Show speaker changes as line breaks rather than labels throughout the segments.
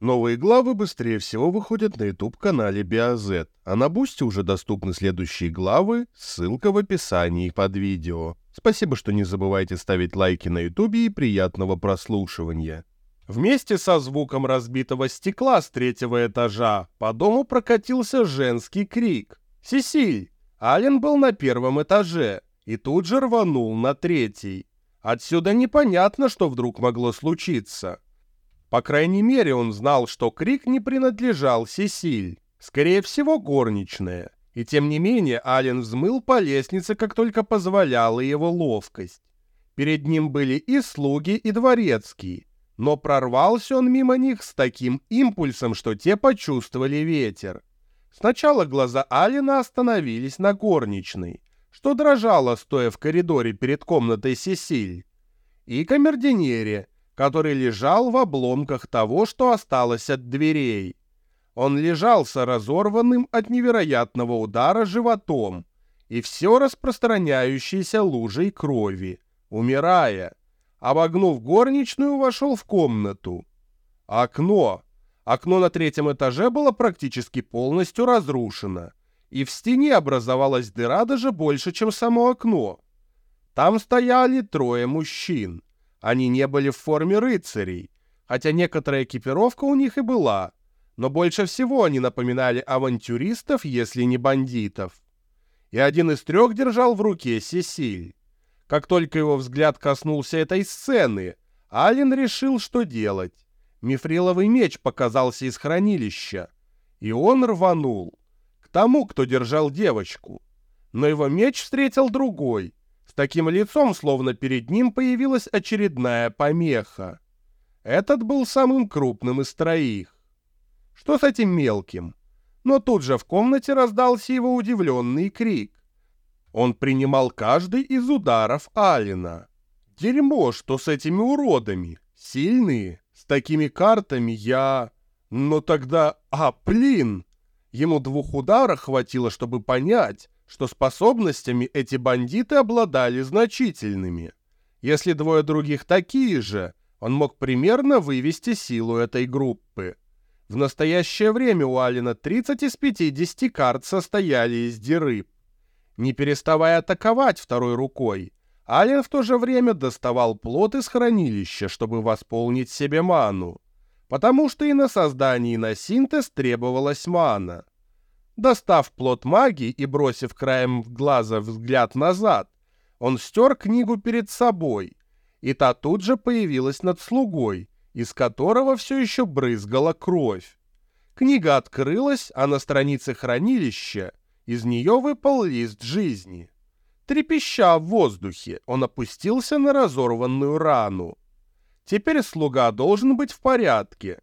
Новые главы быстрее всего выходят на YouTube-канале BioZ, а на Бусте уже доступны следующие главы, ссылка в описании под видео. Спасибо, что не забывайте ставить лайки на YouTube и приятного прослушивания. Вместе со звуком разбитого стекла с третьего этажа по дому прокатился женский крик. «Сесиль!» Ален был на первом этаже и тут же рванул на третий. Отсюда непонятно, что вдруг могло случиться. По крайней мере, он знал, что крик не принадлежал Сесиль. Скорее всего, горничная. И тем не менее, Ален взмыл по лестнице, как только позволяла его ловкость. Перед ним были и слуги, и дворецкие. Но прорвался он мимо них с таким импульсом, что те почувствовали ветер. Сначала глаза Алина остановились на горничной, что дрожала, стоя в коридоре перед комнатой Сесиль, и камердинере, который лежал в обломках того, что осталось от дверей. Он лежал с разорванным от невероятного удара животом и все распространяющейся лужей крови, умирая. Обогнув горничную, вошел в комнату. Окно. Окно на третьем этаже было практически полностью разрушено, и в стене образовалась дыра даже больше, чем само окно. Там стояли трое мужчин — они не были в форме рыцарей, хотя некоторая экипировка у них и была, но больше всего они напоминали авантюристов, если не бандитов. И один из трех держал в руке Сесиль. Как только его взгляд коснулся этой сцены, Ален решил, что делать. Мифриловый меч показался из хранилища, и он рванул к тому, кто держал девочку. Но его меч встретил другой, таким лицом, словно перед ним появилась очередная помеха. Этот был самым крупным из троих. Что с этим мелким? Но тут же в комнате раздался его удивленный крик. Он принимал каждый из ударов Алина. Дерьмо, что с этими уродами. Сильные. С такими картами я... Но тогда... А, блин! Ему двух ударов хватило, чтобы понять, что способностями эти бандиты обладали значительными. Если двое других такие же, он мог примерно вывести силу этой группы. В настоящее время у Алина 30 из 50 карт состояли из дирыб. Не переставая атаковать второй рукой, Ален в то же время доставал плод из хранилища, чтобы восполнить себе ману, потому что и на создание, и на синтез требовалась мана. Достав плод магии и бросив краем глаза взгляд назад, он стер книгу перед собой, и та тут же появилась над слугой, из которого все еще брызгала кровь. Книга открылась, а на странице хранилища из нее выпал лист жизни. Трепеща в воздухе, он опустился на разорванную рану. Теперь слуга должен быть в порядке,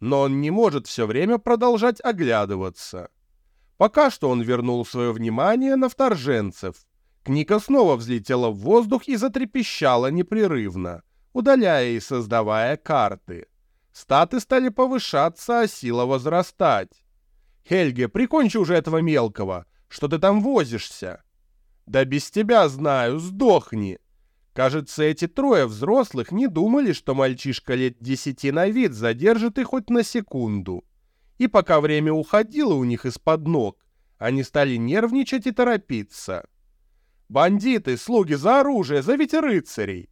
но он не может все время продолжать оглядываться. Пока что он вернул свое внимание на вторженцев. Книга снова взлетела в воздух и затрепещала непрерывно, удаляя и создавая карты. Статы стали повышаться, а сила возрастать. «Хельге, прикончи уже этого мелкого! Что ты там возишься?» «Да без тебя знаю, сдохни!» Кажется, эти трое взрослых не думали, что мальчишка лет десяти на вид задержит их хоть на секунду и пока время уходило у них из-под ног, они стали нервничать и торопиться. «Бандиты, слуги за оружие, зовите рыцарей!»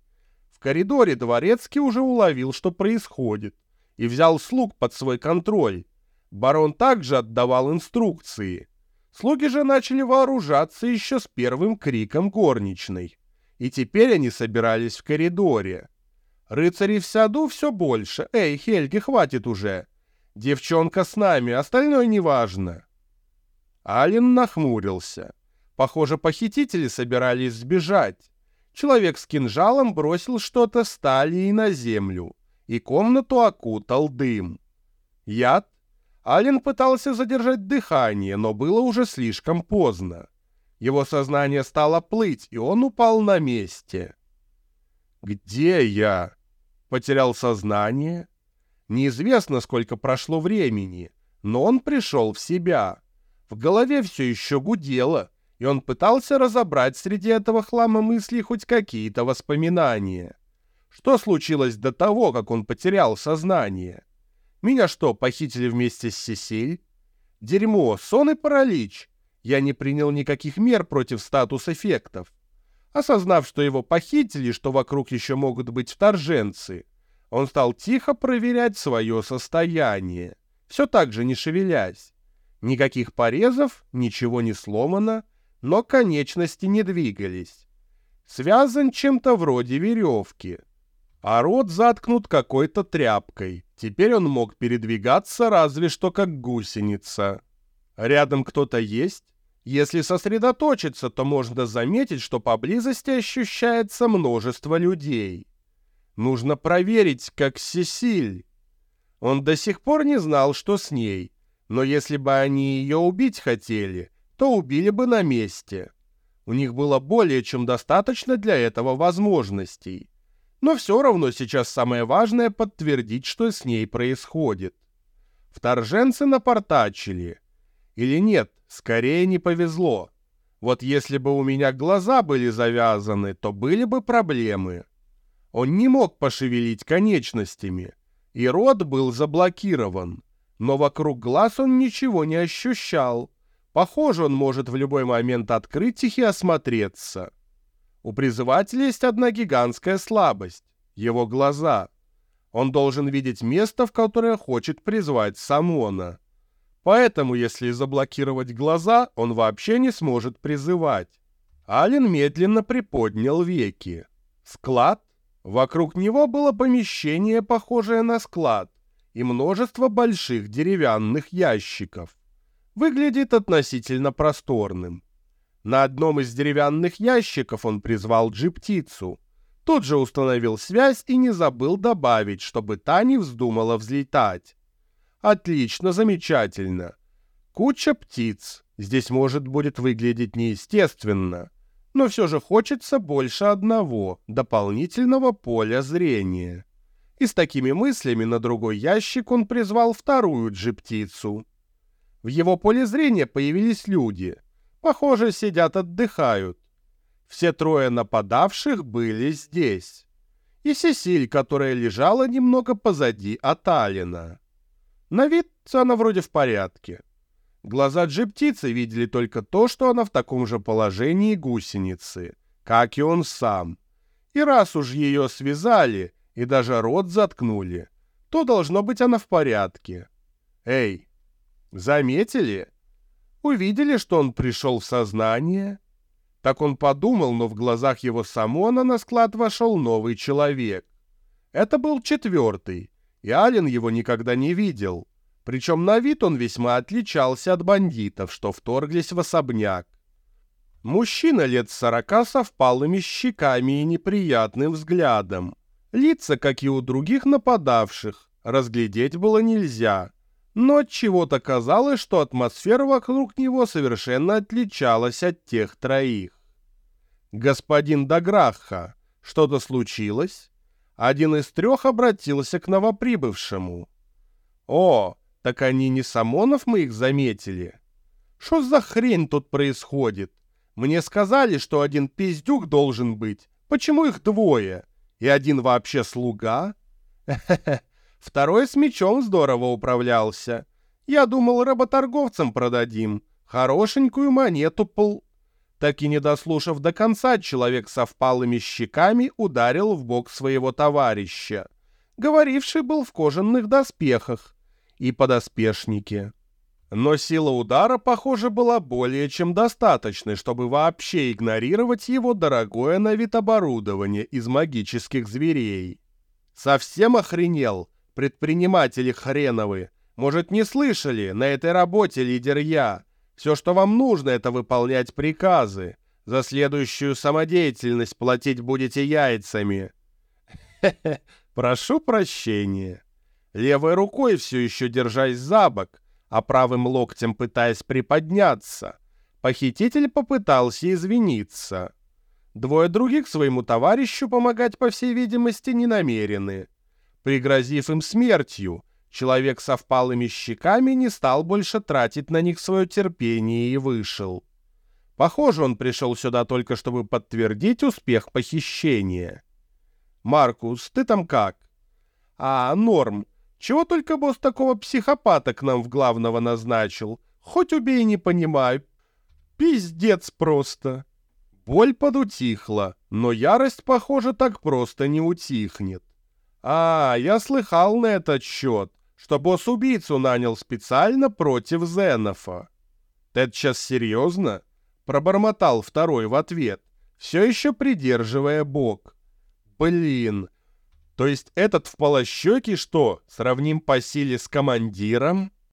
В коридоре дворецкий уже уловил, что происходит, и взял слуг под свой контроль. Барон также отдавал инструкции. Слуги же начали вооружаться еще с первым криком горничной. И теперь они собирались в коридоре. Рыцарей в саду все больше. «Эй, Хельги, хватит уже!» Девчонка с нами, остальное неважно. Ален нахмурился. Похоже, похитители собирались сбежать. Человек с кинжалом бросил что-то с талии на землю, и комнату окутал дым. Яд? Ален пытался задержать дыхание, но было уже слишком поздно. Его сознание стало плыть, и он упал на месте. «Где я?» Потерял сознание? Неизвестно, сколько прошло времени, но он пришел в себя. В голове все еще гудело, и он пытался разобрать среди этого хлама мыслей хоть какие-то воспоминания. Что случилось до того, как он потерял сознание? Меня что, похитили вместе с Сесиль? Дерьмо, сон и паралич. Я не принял никаких мер против статус-эффектов. Осознав, что его похитили, что вокруг еще могут быть вторженцы, он стал тихо проверять свое состояние, все так же не шевелясь. Никаких порезов, ничего не сломано, но конечности не двигались. Связан чем-то вроде веревки. А рот заткнут какой-то тряпкой. Теперь он мог передвигаться разве что как гусеница. Рядом кто-то есть? Если сосредоточиться, то можно заметить, что поблизости ощущается множество людей. Нужно проверить, как Сесиль. Он до сих пор не знал, что с ней, но если бы они ее убить хотели, то убили бы на месте. У них было более чем достаточно для этого возможностей. Но все равно сейчас самое важное подтвердить, что с ней происходит. Вторженцы напортачили. Или нет, скорее не повезло. Вот если бы у меня глаза были завязаны, то были бы проблемы. Он не мог пошевелить конечностями, и рот был заблокирован. Но вокруг глаз он ничего не ощущал. Похоже, он может в любой момент открыть их и осмотреться. У призывателя есть одна гигантская слабость — его глаза. Он должен видеть место, в которое хочет призвать Самона. Поэтому, если заблокировать глаза, он вообще не сможет призывать. Ален медленно приподнял веки. Склад? Вокруг него было помещение, похожее на склад, и множество больших деревянных ящиков. Выглядит относительно просторным. На одном из деревянных ящиков он призвал джиптицу. Тут же установил связь и не забыл добавить, чтобы та не вздумала взлетать. Отлично, замечательно. Куча птиц. Здесь может будет выглядеть неестественно. Но все же хочется больше одного, дополнительного поля зрения. И с такими мыслями на другой ящик он призвал вторую джиптицу. В его поле зрения появились люди. Похоже, сидят отдыхают. Все трое нападавших были здесь. И Сесиль, которая лежала немного позади от Алина. На вид она вроде в порядке. Глаза джиптицы видели только то, что она в таком же положении гусеницы, как и он сам. И раз уж ее связали и даже рот заткнули, то должно быть она в порядке. Эй, заметили? Увидели, что он пришел в сознание? Так он подумал, но в глазах его Самона на склад вошел новый человек. Это был четвертый, и Ален его никогда не видел. Причем на вид он весьма отличался от бандитов, что вторглись в особняк. Мужчина лет сорока со впалыми щеками и неприятным взглядом. Лица, как и у других нападавших, разглядеть было нельзя. Но от чего-то казалось, что атмосфера вокруг него совершенно отличалась от тех троих. «Господин Даграха, что-то случилось?» Один из трех обратился к новоприбывшему. «О, так они не Самонов мы их заметили? Что за хрень тут происходит? Мне сказали, что один пиздюк должен быть. Почему их двое? И один вообще слуга? Второй с мечом здорово управлялся. Я думал, работорговцам продадим. Хорошенькую монету пол... Так и не дослушав до конца, человек со впалыми щеками ударил в бок своего товарища. Говоривший был в кожаных доспехах и подоспешнике. Но сила удара, похоже, была более чем достаточной, чтобы вообще игнорировать его дорогое на вид оборудование из магических зверей. Совсем охренел, предприниматели хреновы. Может, не слышали, на этой работе лидер я. Все, что вам нужно, это выполнять приказы. За следующую самодеятельность платить будете яйцами. Хе-хе, прошу прощения. Левой рукой все еще держась за бок, а правым локтем пытаясь приподняться, похититель попытался извиниться. Двое других своему товарищу помогать, по всей видимости, не намерены. Пригрозив им смертью, человек со впалыми щеками не стал больше тратить на них свое терпение и вышел. Похоже, он пришел сюда только чтобы подтвердить успех похищения. «Маркус, ты там как?» «А, норм. Чего только босс такого психопата к нам в главного назначил? Хоть убей, не понимаю. Пиздец просто. Боль подутихла, но ярость, похоже, так просто не утихнет. А, я слыхал на этот счет, что босс убийцу нанял специально против Зенофа. Ты это сейчас серьезно? Пробормотал второй в ответ, все еще придерживая бок. Блин, то есть этот в полощеке что, сравним по силе с командиром?